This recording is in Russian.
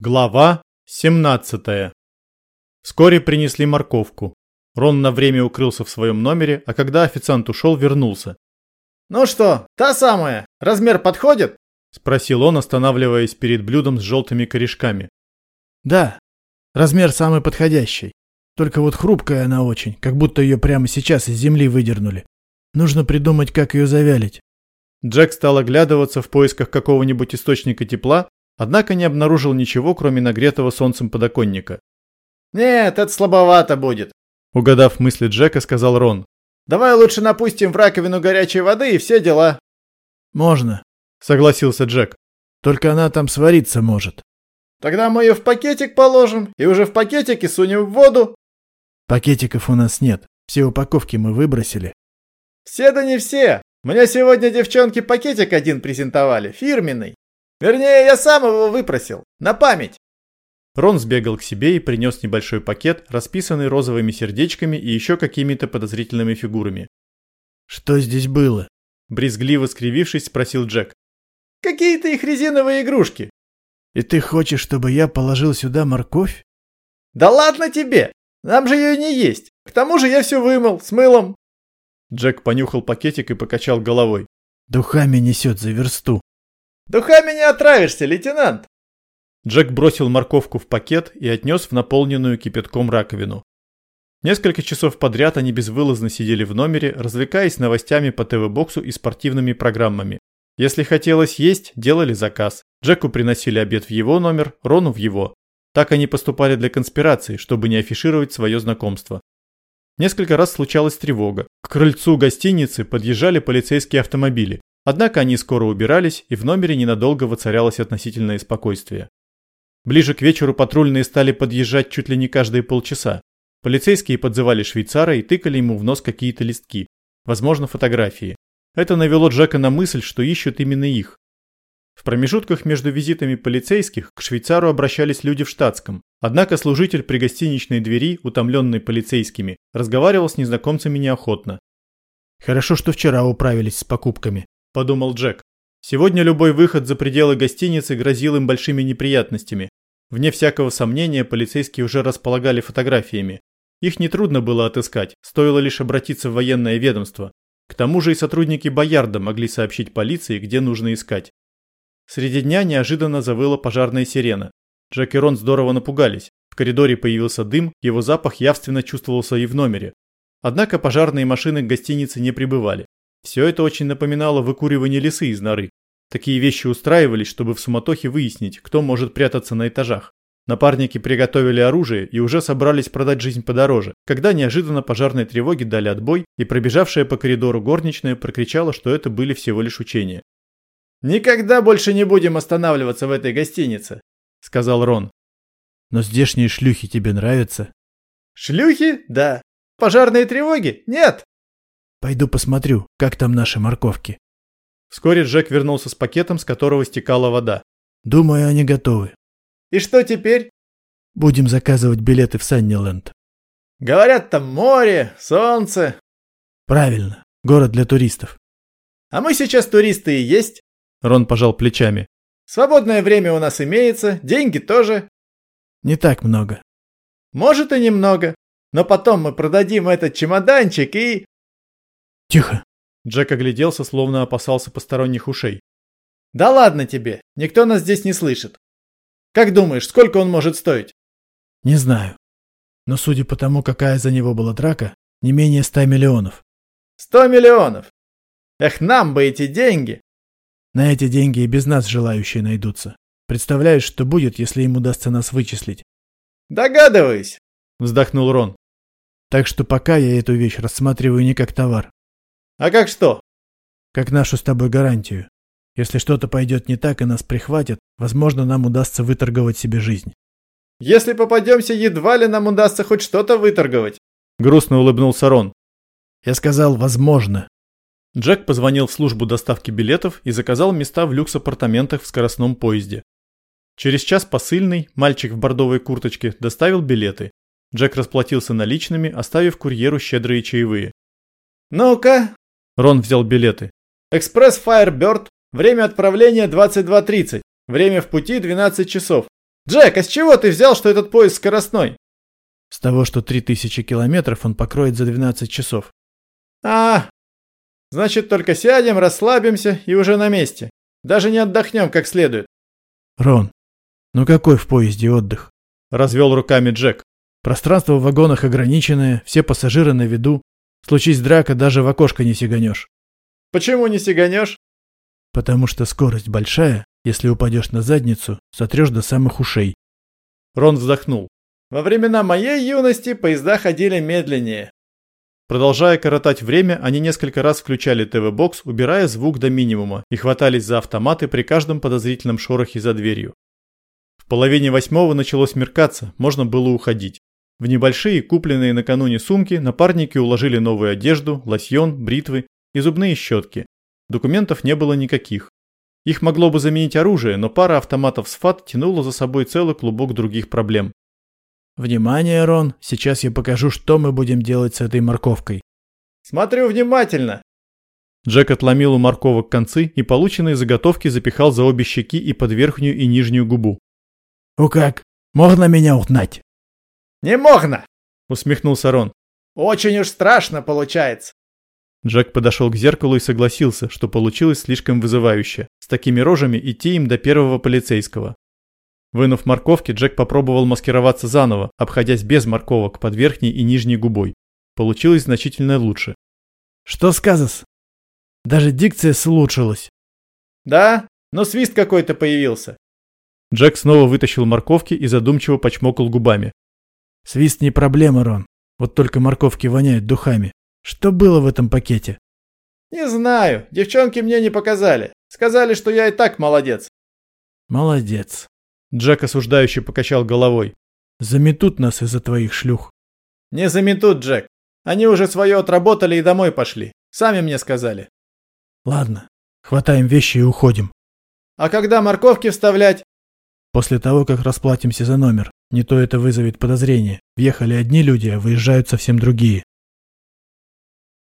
Глава 17. Вскоре принесли морковку. Рон на время укрылся в своем номере, а когда официант ушел, вернулся. «Ну что, та самая? Размер подходит?» – спросил он, останавливаясь перед блюдом с желтыми корешками. «Да, размер самый подходящий. Только вот хрупкая она очень, как будто ее прямо сейчас из земли выдернули. Нужно придумать, как ее завялить». Джек стал оглядываться в поисках какого-нибудь источника тепла, однако не обнаружил ничего, кроме нагретого солнцем подоконника. «Нет, это слабовато будет», — угадав мысли Джека, сказал Рон. «Давай лучше напустим в раковину горячей воды и все дела». «Можно», — согласился Джек. «Только она там свариться может». «Тогда мы ее в пакетик положим и уже в пакетике сунем в воду». «Пакетиков у нас нет, все упаковки мы выбросили». «Все да не все. Мне сегодня девчонки пакетик один презентовали, фирменный. Вернее, я сам его выпросил. На память. Рон сбегал к себе и принес небольшой пакет, расписанный розовыми сердечками и еще какими-то подозрительными фигурами. «Что здесь было?» Брезгливо скривившись, спросил Джек. «Какие-то их резиновые игрушки». «И ты хочешь, чтобы я положил сюда морковь?» «Да ладно тебе! Нам же ее не есть. К тому же я все вымыл, с мылом». Джек понюхал пакетик и покачал головой. «Духами несет за версту». Духами не отравишься, лейтенант!» Джек бросил морковку в пакет и отнес в наполненную кипятком раковину. Несколько часов подряд они безвылазно сидели в номере, развлекаясь новостями по ТВ-боксу и спортивными программами. Если хотелось есть, делали заказ. Джеку приносили обед в его номер, Рону в его. Так они поступали для конспирации, чтобы не афишировать свое знакомство. Несколько раз случалась тревога. К крыльцу гостиницы подъезжали полицейские автомобили. Однако они скоро убирались, и в номере ненадолго воцарялось относительное спокойствие. Ближе к вечеру патрульные стали подъезжать чуть ли не каждые полчаса. Полицейские подзывали швейцара и тыкали ему в нос какие-то листки, возможно, фотографии. Это навело Джека на мысль, что ищут именно их. В промежутках между визитами полицейских к швейцару обращались люди в штатском, однако служитель при гостиничной двери, утомленный полицейскими, разговаривал с незнакомцами неохотно. «Хорошо, что вчера управились с покупками», подумал Джек. Сегодня любой выход за пределы гостиницы грозил им большими неприятностями. Вне всякого сомнения, полицейские уже располагали фотографиями. Их нетрудно было отыскать, стоило лишь обратиться в военное ведомство. К тому же и сотрудники Боярда могли сообщить полиции, где нужно искать. Среди дня неожиданно завыла пожарная сирена. Джек и Рон здорово напугались. В коридоре появился дым, его запах явственно чувствовался и в номере. Однако пожарные машины к гостинице не прибывали. Все это очень напоминало выкуривание лисы из норы. Такие вещи устраивались, чтобы в суматохе выяснить, кто может прятаться на этажах. Напарники приготовили оружие и уже собрались продать жизнь подороже, когда неожиданно пожарной тревоги дали отбой, и пробежавшая по коридору горничная прокричала, что это были всего лишь учения. «Никогда больше не будем останавливаться в этой гостинице», — сказал Рон. «Но здешние шлюхи тебе нравятся?» «Шлюхи? Да. Пожарные тревоги? Нет!» Пойду посмотрю, как там наши морковки. Вскоре Джек вернулся с пакетом, с которого стекала вода. Думаю, они готовы. И что теперь? Будем заказывать билеты в Санниленд. Говорят, там море, солнце. Правильно, город для туристов. А мы сейчас туристы и есть. Рон пожал плечами. Свободное время у нас имеется, деньги тоже. Не так много. Может и немного. Но потом мы продадим этот чемоданчик и... Тихо. Джек огляделся, словно опасался посторонних ушей. Да ладно тебе, никто нас здесь не слышит. Как думаешь, сколько он может стоить? Не знаю. Но судя по тому, какая за него была драка, не менее ста миллионов. Сто миллионов? Эх, нам бы эти деньги! На эти деньги и без нас желающие найдутся. Представляешь, что будет, если им удастся нас вычислить? Догадываюсь, вздохнул Рон. Так что пока я эту вещь рассматриваю не как товар, а как что? Как нашу с тобой гарантию. Если что-то пойдет не так и нас прихватят, возможно, нам удастся выторговать себе жизнь. Если попадемся, едва ли нам удастся хоть что-то выторговать. Грустно улыбнулся Рон. Я сказал «возможно». Джек позвонил в службу доставки билетов и заказал места в люкс-апартаментах в скоростном поезде. Через час посыльный, мальчик в бордовой курточке, доставил билеты. Джек расплатился наличными, оставив курьеру щедрые чаевые. «Ну-ка, Рон взял билеты. «Экспресс Firebird. Время отправления 22.30. Время в пути 12 часов. Джек, а с чего ты взял, что этот поезд скоростной? С того, что 3000 километров он покроет за 12 часов. А, значит, только сядем, расслабимся и уже на месте. Даже не отдохнем как следует. Рон, ну какой в поезде отдых? Развел руками Джек. Пространство в вагонах ограниченное, все пассажиры на виду. Случись драка, даже в окошко не сиганешь. Почему не сиганешь? Потому что скорость большая, если упадешь на задницу, сотрешь до самых ушей. Рон вздохнул. Во времена моей юности поезда ходили медленнее. Продолжая коротать время, они несколько раз включали ТВ-бокс, убирая звук до минимума, и хватались за автоматы при каждом подозрительном шорохе за дверью. В половине восьмого началось меркаться, можно было уходить. В небольшие, купленные накануне сумки, напарники уложили новую одежду, лосьон, бритвы и зубные щетки. Документов не было никаких. Их могло бы заменить оружие, но пара автоматов с ФАТ тянула за собой целый клубок других проблем. Внимание, Рон, сейчас я покажу, что мы будем делать с этой морковкой. Смотрю внимательно. Джек отломил у морковок концы и полученные заготовки запихал за обе щеки и под верхнюю и нижнюю губу. «Ну как, можно меня узнать?» «Не можно!» — усмехнулся Рон. «Очень уж страшно получается». Джек подошел к зеркалу и согласился, что получилось слишком вызывающе. С такими рожами идти им до первого полицейского. Вынув морковки, Джек попробовал маскироваться заново, обходясь без морковок под верхней и нижней губой. Получилось значительно лучше. «Что сказас? Даже дикция улучшилась». «Да, но свист какой-то появился». Джек снова вытащил морковки и задумчиво почмокал губами. «Свист не проблема, Рон. Вот только морковки воняют духами. Что было в этом пакете? Не знаю. Девчонки мне не показали. Сказали, что я и так молодец. Молодец. Джек осуждающе покачал головой. Заметут нас из-за твоих шлюх. Не заметут, Джек. Они уже свое отработали и домой пошли. Сами мне сказали. Ладно, хватаем вещи и уходим. А когда морковки вставлять? После того, как расплатимся за номер. Не то это вызовет подозрение. Въехали одни люди, а выезжают совсем другие.